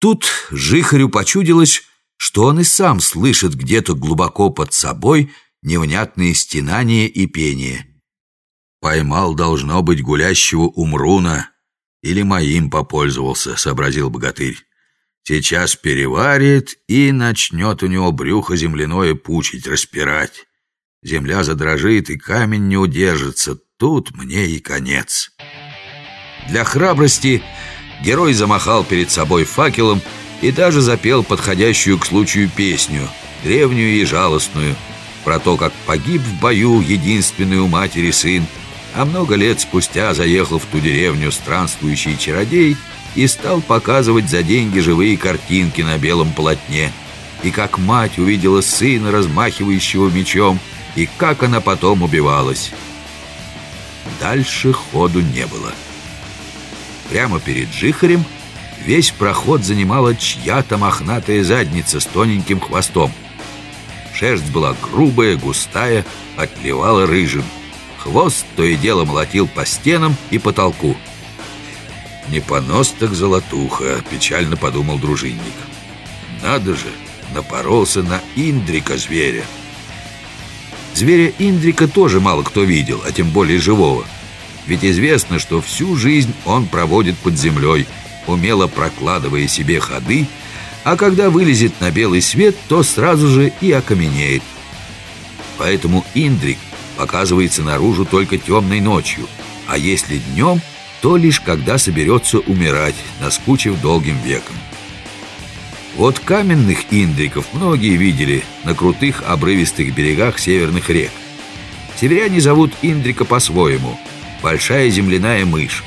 Тут Жихарю почудилось, что он и сам слышит где-то глубоко под собой невнятные стенания и пение. «Поймал, должно быть, гулящего умруна, или моим попользовался», — сообразил богатырь. «Сейчас переварит, и начнет у него брюхо земляное пучить, распирать. Земля задрожит, и камень не удержится. Тут мне и конец». Для храбрости герой замахал перед собой факелом и даже запел подходящую к случаю песню, древнюю и жалостную, про то, как погиб в бою единственный у матери сын, а много лет спустя заехал в ту деревню странствующий чародей и стал показывать за деньги живые картинки на белом полотне, и как мать увидела сына, размахивающего мечом, и как она потом убивалась. Дальше ходу не было. Прямо перед Жихарем весь проход занимала чья-то мохнатая задница с тоненьким хвостом. Шерсть была грубая, густая, отливала рыжим. Хвост то и дело молотил по стенам и потолку. «Не понос так золотуха», — печально подумал дружинник. «Надо же, напоролся на Индрика зверя». Зверя Индрика тоже мало кто видел, а тем более живого — ведь известно, что всю жизнь он проводит под землей, умело прокладывая себе ходы, а когда вылезет на белый свет, то сразу же и окаменеет. Поэтому Индрик показывается наружу только темной ночью, а если днем, то лишь когда соберется умирать, наскучив долгим веком. Вот каменных индриков многие видели на крутых обрывистых берегах северных рек. Северяне зовут индрика по-своему – большая земляная мышь.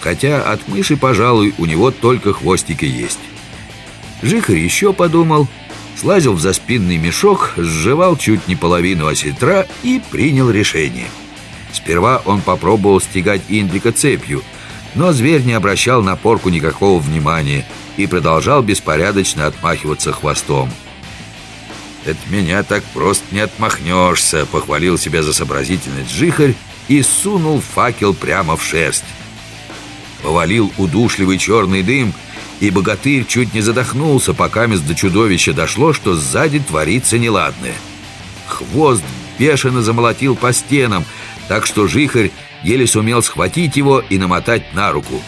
Хотя от мыши, пожалуй, у него только хвостики есть. Жихарь еще подумал, слазил в заспинный мешок, сживал чуть не половину осетра и принял решение. Сперва он попробовал стегать Индрика цепью, но зверь не обращал на порку никакого внимания и продолжал беспорядочно отмахиваться хвостом. «От меня так просто не отмахнешься», — похвалил себя за сообразительность Жихарь и сунул факел прямо в шерсть. Повалил удушливый черный дым, и богатырь чуть не задохнулся, пока до чудовища дошло, что сзади творится неладное. Хвост бешено замолотил по стенам, так что жихарь еле сумел схватить его и намотать на руку.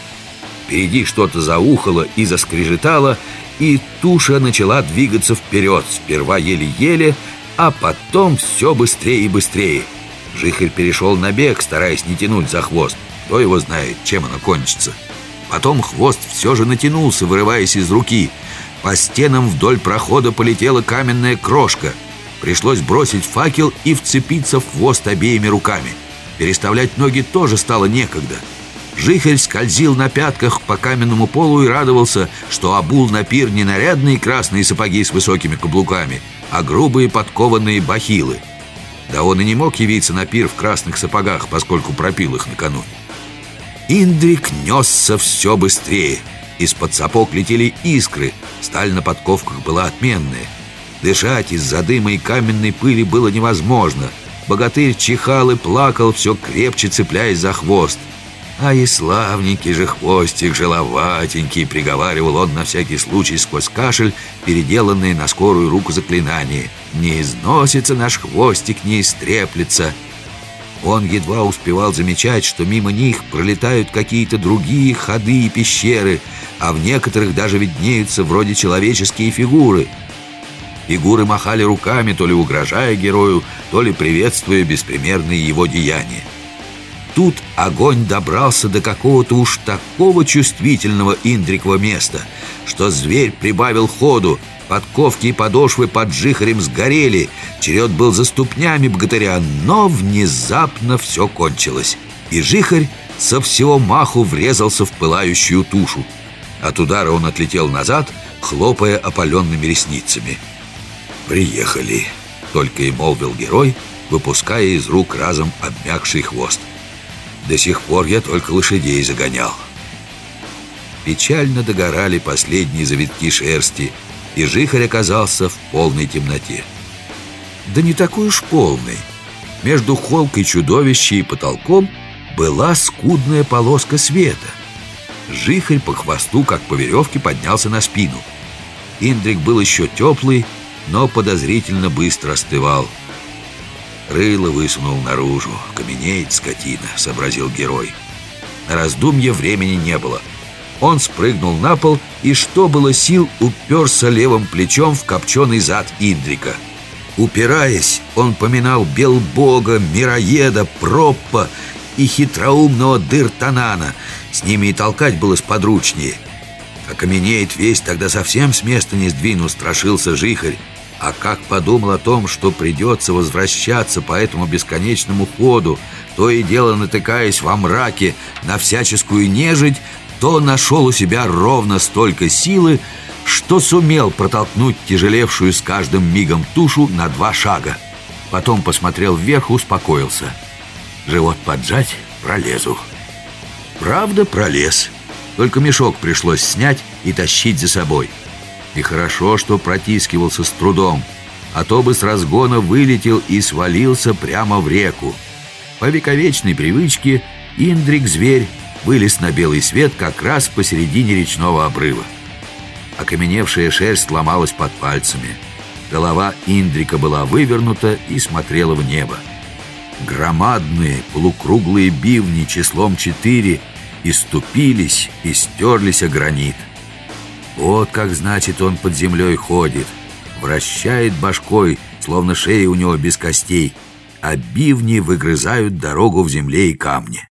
Впереди что-то заухало и заскрежетало, и туша начала двигаться вперед, сперва еле-еле, а потом все быстрее и быстрее — Жихарь перешел на бег, стараясь не тянуть за хвост. Кто его знает, чем оно кончится. Потом хвост все же натянулся, вырываясь из руки. По стенам вдоль прохода полетела каменная крошка. Пришлось бросить факел и вцепиться в хвост обеими руками. Переставлять ноги тоже стало некогда. Жихарь скользил на пятках по каменному полу и радовался, что обул на пир не нарядные красные сапоги с высокими каблуками, а грубые подкованные бахилы – да он и не мог явиться на пир в красных сапогах, поскольку пропил их накануне. Индрик несся все быстрее. Из-под сапог летели искры, сталь на подковках была отменная. Дышать из-за дыма и каменной пыли было невозможно. Богатырь чихал и плакал, все крепче цепляясь за хвост. «А и славненький же хвостик, желоватенький!» Приговаривал он на всякий случай сквозь кашель, переделанные на скорую руку заклинание. «Не износится наш хвостик, не истреплется!» Он едва успевал замечать, что мимо них пролетают какие-то другие ходы и пещеры, а в некоторых даже виднеются вроде человеческие фигуры. Фигуры махали руками, то ли угрожая герою, то ли приветствуя беспримерные его деяния. Тут огонь добрался до какого-то уж такого чувствительного индрикового места, что зверь прибавил ходу, подковки и подошвы под жихарем сгорели, черед был за ступнями богатыря, но внезапно все кончилось, и жихарь со всего маху врезался в пылающую тушу. От удара он отлетел назад, хлопая опаленными ресницами. «Приехали», — только и молвил герой, выпуская из рук разом обмякший хвост. До сих пор я только лошадей загонял. Печально догорали последние завитки шерсти, и жихарь оказался в полной темноте. Да не такой уж полной. Между холкой чудовища и потолком была скудная полоска света. Жихарь по хвосту, как по веревке, поднялся на спину. Индрик был еще теплый, но подозрительно быстро остывал. Рыло высунул наружу. «Каменеет скотина», — сообразил герой. На раздумье времени не было. Он спрыгнул на пол и, что было сил, уперся левым плечом в копченый зад Индрика. Упираясь, он поминал Белбога, Мироеда, Проппа и хитроумного Дыртанана. С ними и толкать было сподручнее. Окаменеет весь, тогда совсем с места не сдвинул, страшился жихарь. А как подумал о том, что придется возвращаться по этому бесконечному ходу, то и дело натыкаясь во мраке на всяческую нежить, то нашел у себя ровно столько силы, что сумел протолкнуть тяжелевшую с каждым мигом тушу на два шага. Потом посмотрел вверх успокоился. Живот поджать, пролезу. Правда, пролез. Только мешок пришлось снять и тащить за собой. И хорошо, что протискивался с трудом, а то бы с разгона вылетел и свалился прямо в реку. По вековечной привычке Индрик-зверь вылез на белый свет как раз посередине речного обрыва. Окаменевшая шерсть ломалась под пальцами. Голова Индрика была вывернута и смотрела в небо. Громадные полукруглые бивни числом четыре иступились и стерлись о гранит. Вот как значит он под землей ходит. Вращает башкой, словно шея у него без костей, а бивни выгрызают дорогу в земле и камне.